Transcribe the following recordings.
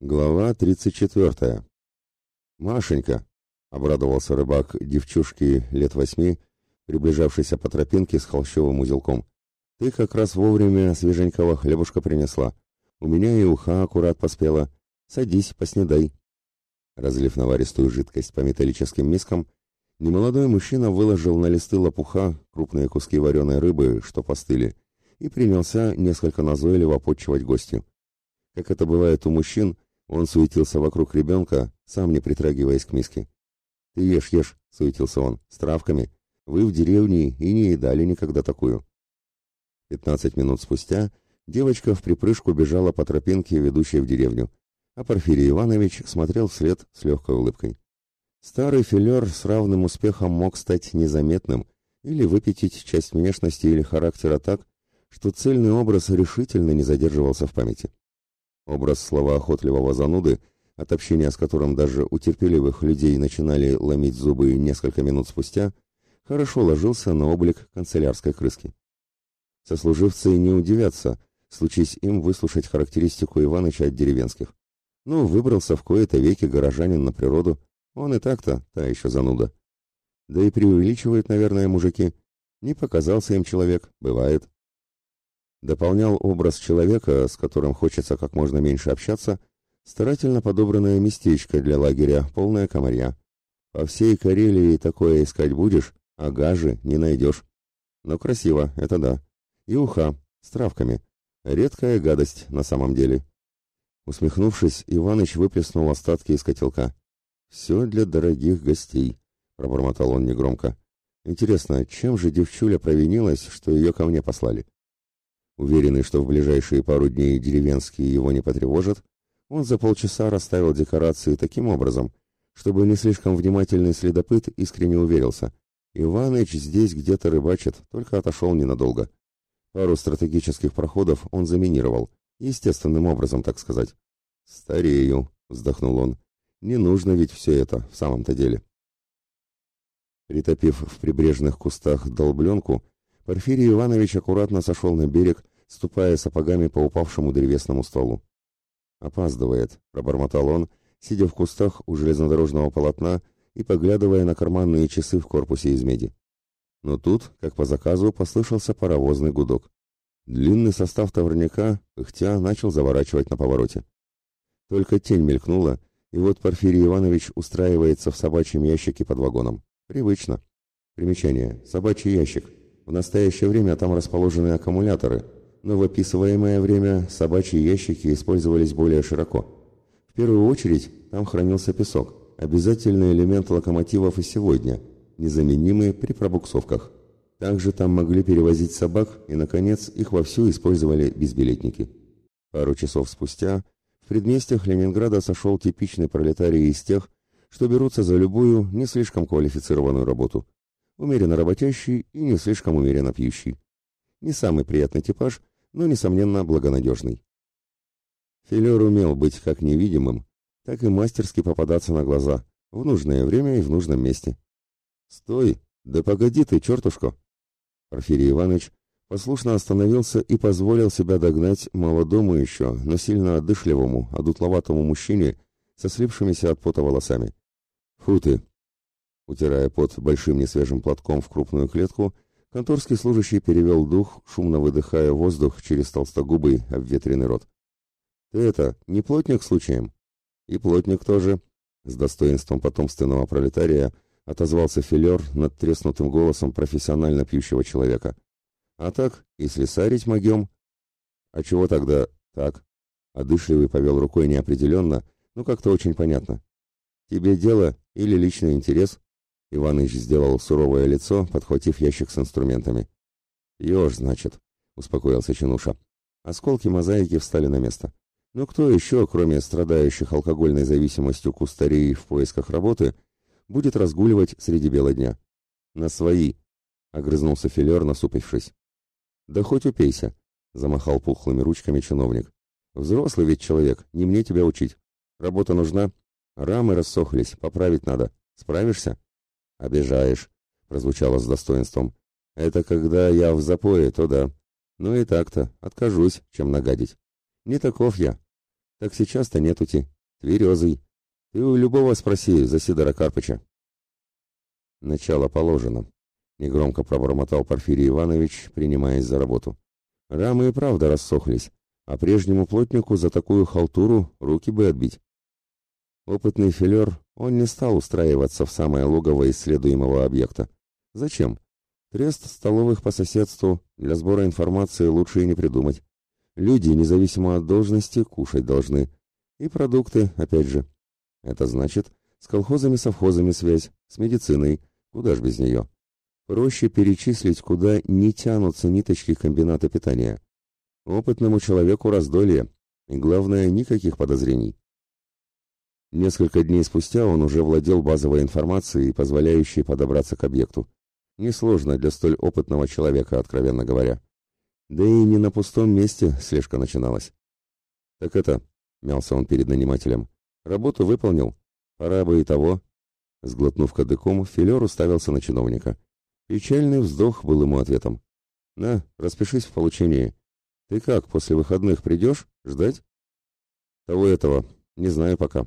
Глава 34. «Машенька!» — обрадовался рыбак девчушки лет восьми, приближавшейся по тропинке с холщовым узелком. «Ты как раз вовремя свеженького хлебушка принесла. У меня и уха аккурат поспела. Садись, поснедай». Разлив наваристую жидкость по металлическим мискам, немолодой мужчина выложил на листы лопуха крупные куски вареной рыбы, что постыли, и принялся несколько назойливо подчивать гостю. Как это бывает у мужчин, он суетился вокруг ребенка, сам не притрагиваясь к миске. «Ты ешь, ешь», — суетился он, — «с травками. Вы в деревне и не едали никогда такую». Пятнадцать минут спустя девочка в припрыжку бежала по тропинке, ведущей в деревню, а Порфирий Иванович смотрел вслед с легкой улыбкой. Старый филер с равным успехом мог стать незаметным или выпятить часть внешности или характера так, что цельный образ решительно не задерживался в памяти. Образ словоохотливого зануды, от общения с которым даже у терпеливых людей начинали ломить зубы несколько минут спустя, хорошо ложился на облик канцелярской крыски. Сослуживцы не удивятся, случись им выслушать характеристику Иваныча от деревенских. Ну, выбрался в кои-то веки горожанин на природу, он и так-то, та еще зануда. Да и преувеличивают, наверное, мужики. Не показался им человек, бывает дополнял образ человека, с которым хочется как можно меньше общаться, старательно подобранное местечко для лагеря, полное комарья. По всей Карелии такое искать будешь, а гажи не найдешь. Но красиво, это да. И уха, с травками. Редкая гадость на самом деле. Усмехнувшись, Иваныч выплеснул остатки из котелка. «Все для дорогих гостей», — пробормотал он негромко. «Интересно, чем же девчуля провинилась, что ее ко мне послали?» Уверенный, что в ближайшие пару дней деревенские его не потревожат, он за полчаса расставил декорации таким образом, чтобы не слишком внимательный следопыт искренне уверился. Иваныч здесь где-то рыбачит, только отошел ненадолго. Пару стратегических проходов он заминировал, естественным образом, так сказать. «Старею», — вздохнул он. «Не нужно ведь все это в самом-то деле». Притопив в прибрежных кустах долбленку, Порфирий Иванович аккуратно сошел на берег, ступая сапогами по упавшему древесному стволу. «Опаздывает», — пробормотал он, сидя в кустах у железнодорожного полотна и поглядывая на карманные часы в корпусе из меди. Но тут, как по заказу, послышался паровозный гудок. Длинный состав товарняка, пыхтя, начал заворачивать на повороте. Только тень мелькнула, и вот Порфирий Иванович устраивается в собачьем ящике под вагоном. Привычно. Примечание. Собачий ящик. В настоящее время там расположены аккумуляторы, но в описываемое время собачьи ящики использовались более широко. В первую очередь там хранился песок, обязательный элемент локомотивов и сегодня, незаменимый при пробуксовках. Также там могли перевозить собак, и, наконец, их вовсю использовали безбилетники. Пару часов спустя в предместьях Ленинграда сошел типичный пролетарий из тех, что берутся за любую не слишком квалифицированную работу – умеренно работящий и не слишком умеренно пьющий. Не самый приятный типаж, но, несомненно, благонадежный. Филер умел быть как невидимым, так и мастерски попадаться на глаза, в нужное время и в нужном месте. «Стой! Да погоди ты, чертушка!» Порфирий Иванович послушно остановился и позволил себя догнать молодому еще, но сильно одышливому, одутловатому мужчине со слипшимися от пота волосами. «Фу ты! Утирая пот большим несвежим платком в крупную клетку, конторский служащий перевел дух, шумно выдыхая воздух через толстогубый обветренный рот. «Ты это, не плотник случаем?» «И плотник тоже», — с достоинством потомственного пролетария отозвался филер над треснутым голосом профессионально пьющего человека. «А так, и слесарить могем». «А чего тогда так?» Одышливый повел рукой неопределенно, но как-то очень понятно. «Тебе дело или личный интерес?» Иваныч сделал суровое лицо, подхватив ящик с инструментами. «Еж, значит», — успокоился Чинуша. Осколки мозаики встали на место. Но кто еще, кроме страдающих алкогольной зависимостью кустарей в поисках работы, будет разгуливать среди бела дня? «На свои», — огрызнулся филер, насупившись. «Да хоть упейся», — замахал пухлыми ручками чиновник. «Взрослый ведь человек, не мне тебя учить. Работа нужна. Рамы рассохлись, поправить надо. Справишься?» «Обижаешь», — прозвучало с достоинством. «Это когда я в запое, то да. Ну и так-то, откажусь, чем нагадить. Не таков я. Так сейчас-то нетути. Тверезый. Ты у любого спроси за Сидора Карпыча. Начало положено. Негромко пробормотал Порфирий Иванович, принимаясь за работу. Рамы и правда рассохлись, а прежнему плотнику за такую халтуру руки бы отбить. Опытный филер, он не стал устраиваться в самое логово исследуемого объекта. Зачем? Трест столовых по соседству, для сбора информации лучше и не придумать. Люди, независимо от должности, кушать должны. И продукты, опять же. Это значит, с колхозами-совхозами связь, с медициной, куда ж без нее. Проще перечислить, куда не тянутся ниточки комбината питания. Опытному человеку раздолье, и главное, никаких подозрений. Несколько дней спустя он уже владел базовой информацией, позволяющей подобраться к объекту. Несложно для столь опытного человека, откровенно говоря. Да и не на пустом месте слежка начиналась. «Так это...» — мялся он перед нанимателем. «Работу выполнил. Пора бы и того». Сглотнув кадыком, Филер уставился на чиновника. Печальный вздох был ему ответом. «На, распишись в получении. Ты как, после выходных придешь? Ждать?» «Того этого. Не знаю пока».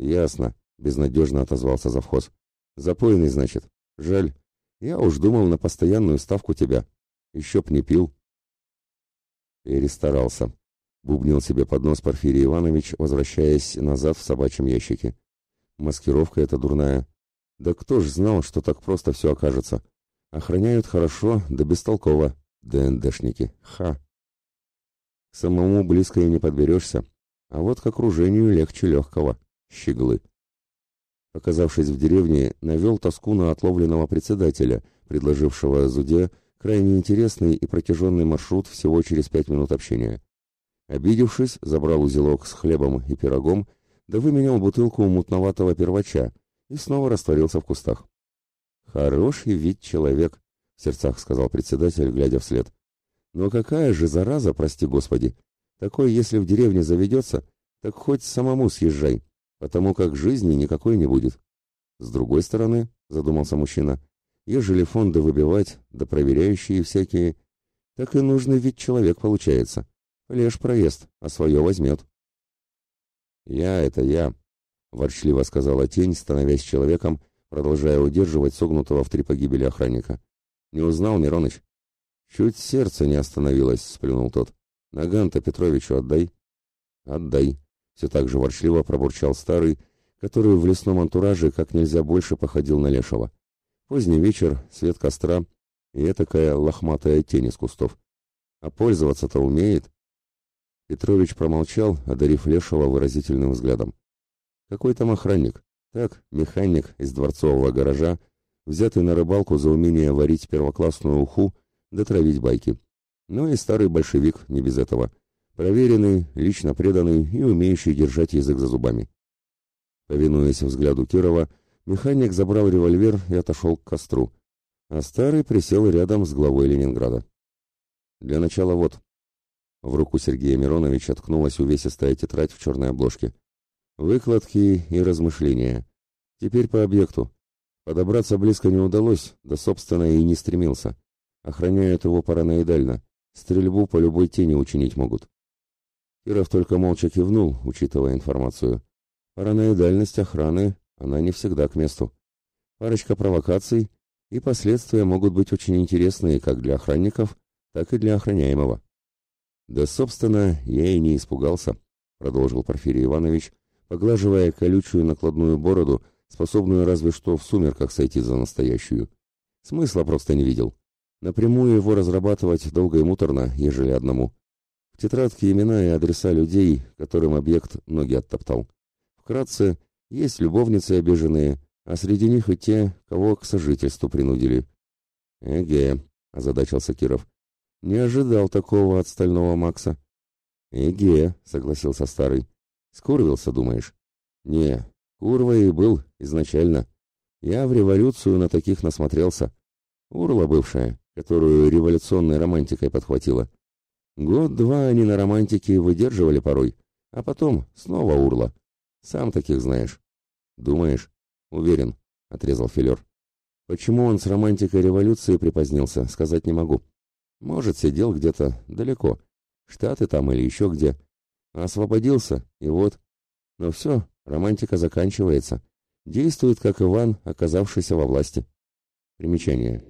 «Ясно», — безнадежно отозвался завхоз. «Запойный, значит. Жаль. Я уж думал на постоянную ставку тебя. Еще б не пил». Перестарался. Бубнил себе под нос Порфирий Иванович, возвращаясь назад в собачьем ящике. Маскировка эта дурная. Да кто ж знал, что так просто все окажется? Охраняют хорошо, да бестолково. ДНДшники. Ха. К самому близко и не подберешься. А вот к окружению легче легкого. Щеглы. Оказавшись в деревне, навел тоску на отловленного председателя, предложившего Зуде крайне интересный и протяженный маршрут всего через пять минут общения. Обидевшись, забрал узелок с хлебом и пирогом, да выменял бутылку мутноватого первача и снова растворился в кустах. «Хороший вид человек», — в сердцах сказал председатель, глядя вслед. «Но какая же зараза, прости господи! Такой, если в деревне заведется, так хоть самому съезжай, потому как жизни никакой не будет». С другой стороны, задумался мужчина, ежели фонды выбивать, да проверяющие всякие, так и нужный вид человек получается. Лишь проезд, а свое возьмет. «Я — это я», — ворчливо сказала тень, становясь человеком, продолжая удерживать согнутого в три погибели охранника. «Не узнал, Мироныч?» «Чуть сердце не остановилось», — сплюнул тот. «Наган-то Петровичу отдай». «Отдай», — все так же ворчливо пробурчал старый, который в лесном антураже как нельзя больше походил на лешего. Поздний вечер, свет костра и такая лохматая тень из кустов. А пользоваться-то умеет. Петрович промолчал, одарив Лешего выразительным взглядом. Какой там охранник? Так, механик из дворцового гаража, взятый на рыбалку за умение варить первоклассную уху да травить байки. Ну и старый большевик, не без этого. Проверенный, лично преданный и умеющий держать язык за зубами. Повинуясь взгляду Кирова, механик забрал револьвер и отошел к костру, а старый присел рядом с главой Ленинграда. Для начала вот. В руку Сергея Мироновича ткнулась увесистая тетрадь в черной обложке. Выкладки и размышления. Теперь по объекту. Подобраться близко не удалось, да, собственно, и не стремился. Охраняют его параноидально. Стрельбу по любой тени учинить могут. Киров только молча кивнул, учитывая информацию. Параноидальность охраны, она не всегда к месту. Парочка провокаций, и последствия могут быть очень интересные как для охранников, так и для охраняемого. Да, собственно, я и не испугался, продолжил Порфирий Иванович, поглаживая колючую накладную бороду, способную разве что в сумерках сойти за настоящую. Смысла просто не видел. Напрямую его разрабатывать долго и муторно, ежели одному. В тетрадке имена и адреса людей, которым объект ноги оттоптал. Вкратце, есть любовницы обиженные, а среди них и те, кого к сожительству принудили. «Эге», — озадачился Киров, — «не ожидал такого от стального Макса». «Эге», — согласился старый, Скурвился, думаешь? Не, Курва и был изначально. Я в революцию на таких насмотрелся. Урла бывшая, которую революционной романтикой подхватила. Год-два они на романтике выдерживали порой, а потом снова урла. Сам таких знаешь. Думаешь? Уверен, отрезал Филер. Почему он с романтикой революции припозднился, сказать не могу. Может, сидел где-то далеко. Штаты там или еще где. Освободился, и вот. Но все, романтика заканчивается. Действует, как Иван, оказавшийся во власти. Примечание.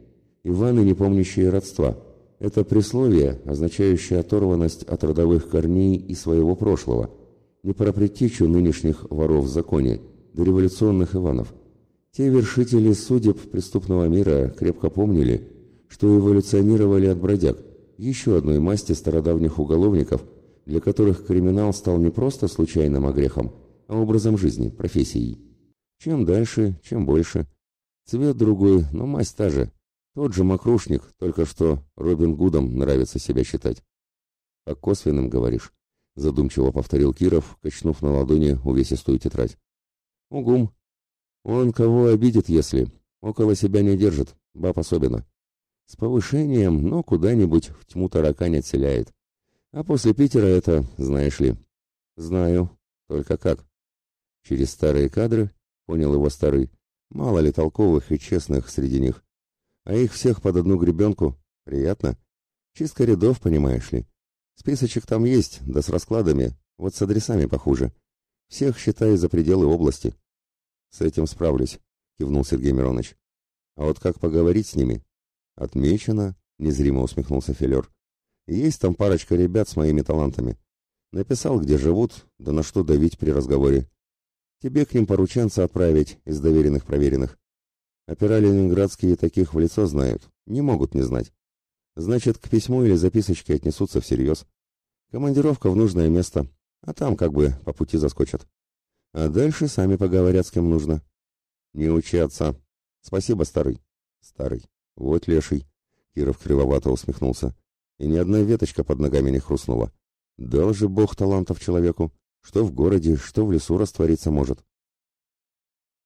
Иваны, не помнящие родства. Это присловие, означающее оторванность от родовых корней и своего прошлого, не про предтечу нынешних воров в законе, до революционных Иванов. Те вершители судеб преступного мира крепко помнили, что эволюционировали от бродяг, еще одной масти стародавних уголовников, для которых криминал стал не просто случайным огрехом, а образом жизни, профессией. Чем дальше, чем больше. Цвет другой, но масть та же. Тот же мокрушник, только что Робин Гудом нравится себя считать. «По косвенным, говоришь?» — задумчиво повторил Киров, качнув на ладони увесистую тетрадь. «Угум. Он кого обидит, если? Около себя не держит, баб особенно. С повышением, но куда-нибудь в тьму таракань отселяет. А после Питера это, знаешь ли. Знаю. Только как? Через старые кадры, понял его старый. Мало ли толковых и честных среди них. А их всех под одну гребенку. Приятно. Чистка рядов, понимаешь ли. Списочек там есть, да с раскладами. Вот с адресами похуже. Всех, считай, за пределы области. С этим справлюсь, кивнул Сергей Миронович. А вот как поговорить с ними? «Отмечено», — незримо усмехнулся Филер. «Есть там парочка ребят с моими талантами. Написал, где живут, да на что давить при разговоре. Тебе к ним порученца отправить из доверенных проверенных. Опера ленинградские таких в лицо знают, не могут не знать. Значит, к письму или записочке отнесутся всерьез. Командировка в нужное место, а там как бы по пути заскочат. А дальше сами поговорят, с кем нужно. Не учи отца. Спасибо, старый. Старый. «Вот леший!» — Киров кривовато усмехнулся. «И ни одна веточка под ногами не хрустнула. Дал же Бог талантов человеку, что в городе, что в лесу раствориться может».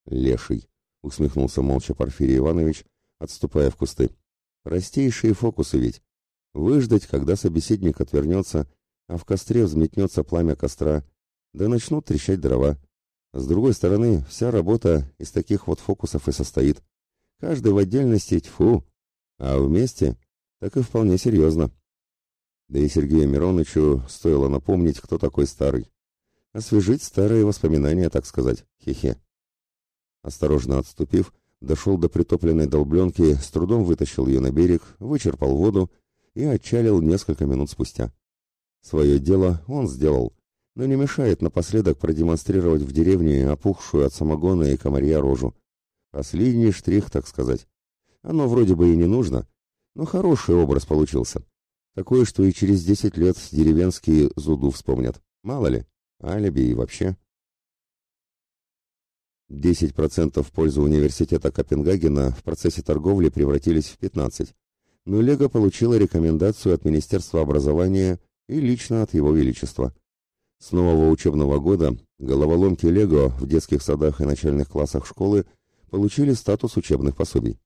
«Леший!» — усмехнулся молча Порфирий Иванович, отступая в кусты. «Простейшие фокусы ведь. Выждать, когда собеседник отвернется, а в костре взметнется пламя костра, да начнут трещать дрова. С другой стороны, вся работа из таких вот фокусов и состоит. Каждый в отдельности тьфу, а вместе так и вполне серьезно. Да и Сергею Мироновичу стоило напомнить, кто такой старый. Освежить старые воспоминания, так сказать, хе-хе. Осторожно отступив, дошел до притопленной долбленки, с трудом вытащил ее на берег, вычерпал воду и отчалил несколько минут спустя. Свое дело он сделал, но не мешает напоследок продемонстрировать в деревне опухшую от самогона и комарья рожу. Последний штрих, так сказать. Оно вроде бы и не нужно, но хороший образ получился. Такой, что и через десять лет деревенские зуду вспомнят. Мало ли, алиби и вообще. 10% в пользу университета Копенгагена в процессе торговли превратились в 15%, но Лего получила рекомендацию от Министерства образования и лично от Его Величества. С нового учебного года головоломки Лего в детских садах и начальных классах школы – получили статус учебных пособий.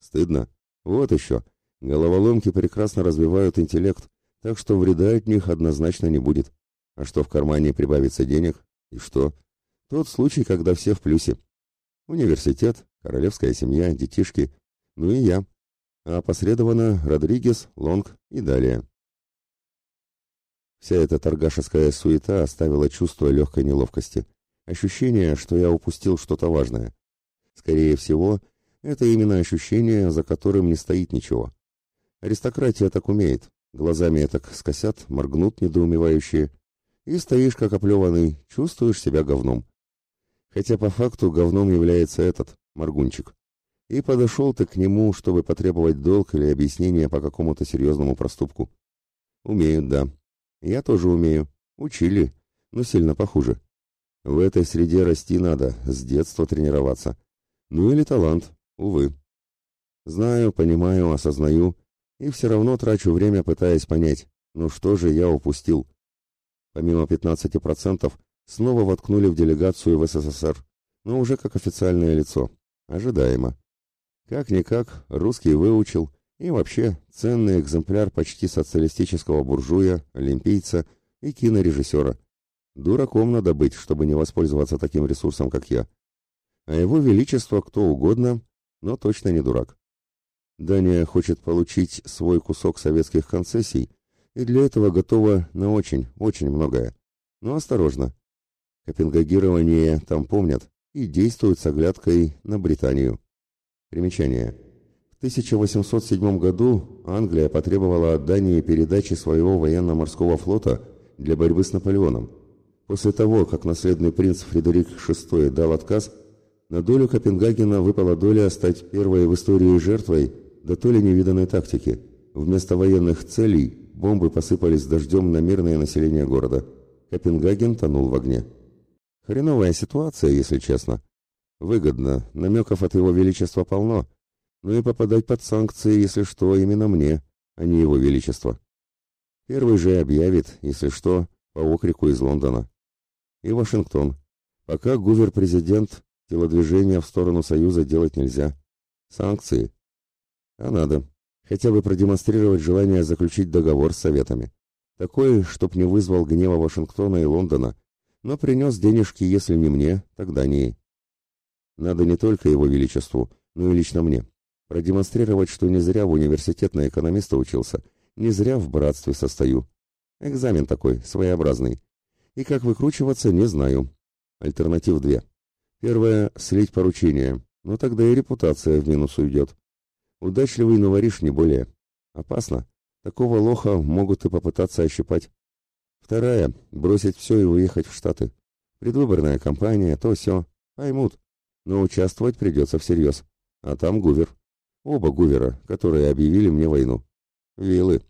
Стыдно. Вот еще. Головоломки прекрасно развивают интеллект, так что вреда от них однозначно не будет. А что в кармане прибавится денег? И что? Тот случай, когда все в плюсе. Университет, королевская семья, детишки, ну и я. А опосредованно Родригес, Лонг и далее. Вся эта торгашеская суета оставила чувство легкой неловкости. Ощущение, что я упустил что-то важное. Скорее всего, это именно ощущение, за которым не стоит ничего. Аристократия так умеет. Глазами так скосят, моргнут недоумевающие. И стоишь как оплеванный, чувствуешь себя говном. Хотя по факту говном является этот, моргунчик. И подошел ты к нему, чтобы потребовать долг или объяснение по какому-то серьезному проступку. Умеют, да. Я тоже умею. Учили, но сильно похуже. В этой среде расти надо, с детства тренироваться. Ну или талант, увы. Знаю, понимаю, осознаю, и все равно трачу время, пытаясь понять, ну что же я упустил. Помимо 15%, снова воткнули в делегацию в СССР, но уже как официальное лицо. Ожидаемо. Как-никак, русский выучил, и вообще ценный экземпляр почти социалистического буржуя, олимпийца и кинорежиссера. Дураком надо быть, чтобы не воспользоваться таким ресурсом, как я а его величество кто угодно, но точно не дурак. Дания хочет получить свой кусок советских концессий, и для этого готова на очень, очень многое. Но осторожно. Копенгагирование там помнят и действуют с оглядкой на Британию. Примечание. В 1807 году Англия потребовала от Дании передачи своего военно-морского флота для борьбы с Наполеоном. После того, как наследный принц Фредерик VI дал отказ, на долю Копенгагена выпала доля стать первой в истории жертвой да то ли невиданной тактики. Вместо военных целей бомбы посыпались дождем на мирное население города. Копенгаген тонул в огне. Хреновая ситуация, если честно. Выгодно, намеков от его величества полно. Ну и попадать под санкции, если что, именно мне, а не его величество. Первый же объявит, если что, по окрику из Лондона. И Вашингтон. Пока гувер-президент, телодвижения в сторону Союза делать нельзя. Санкции. А надо. Хотя бы продемонстрировать желание заключить договор с Советами. Такой, чтоб не вызвал гнева Вашингтона и Лондона, но принес денежки, если не мне, тогда не. Надо не только его величеству, но и лично мне. Продемонстрировать, что не зря в университет на экономиста учился, не зря в братстве состою. Экзамен такой, своеобразный. И как выкручиваться, не знаю. Альтернатив две. Первое — слить поручение, но тогда и репутация в минус уйдет. Удачливый наваришь не более. Опасно. Такого лоха могут и попытаться ощипать. Вторая — бросить все и уехать в Штаты. Предвыборная кампания, то все. Поймут. Но участвовать придется всерьез. А там Гувер. Оба Гувера, которые объявили мне войну. Вилы.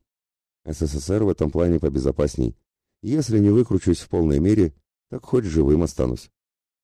СССР в этом плане побезопасней. Если не выкручусь в полной мере, так хоть живым останусь.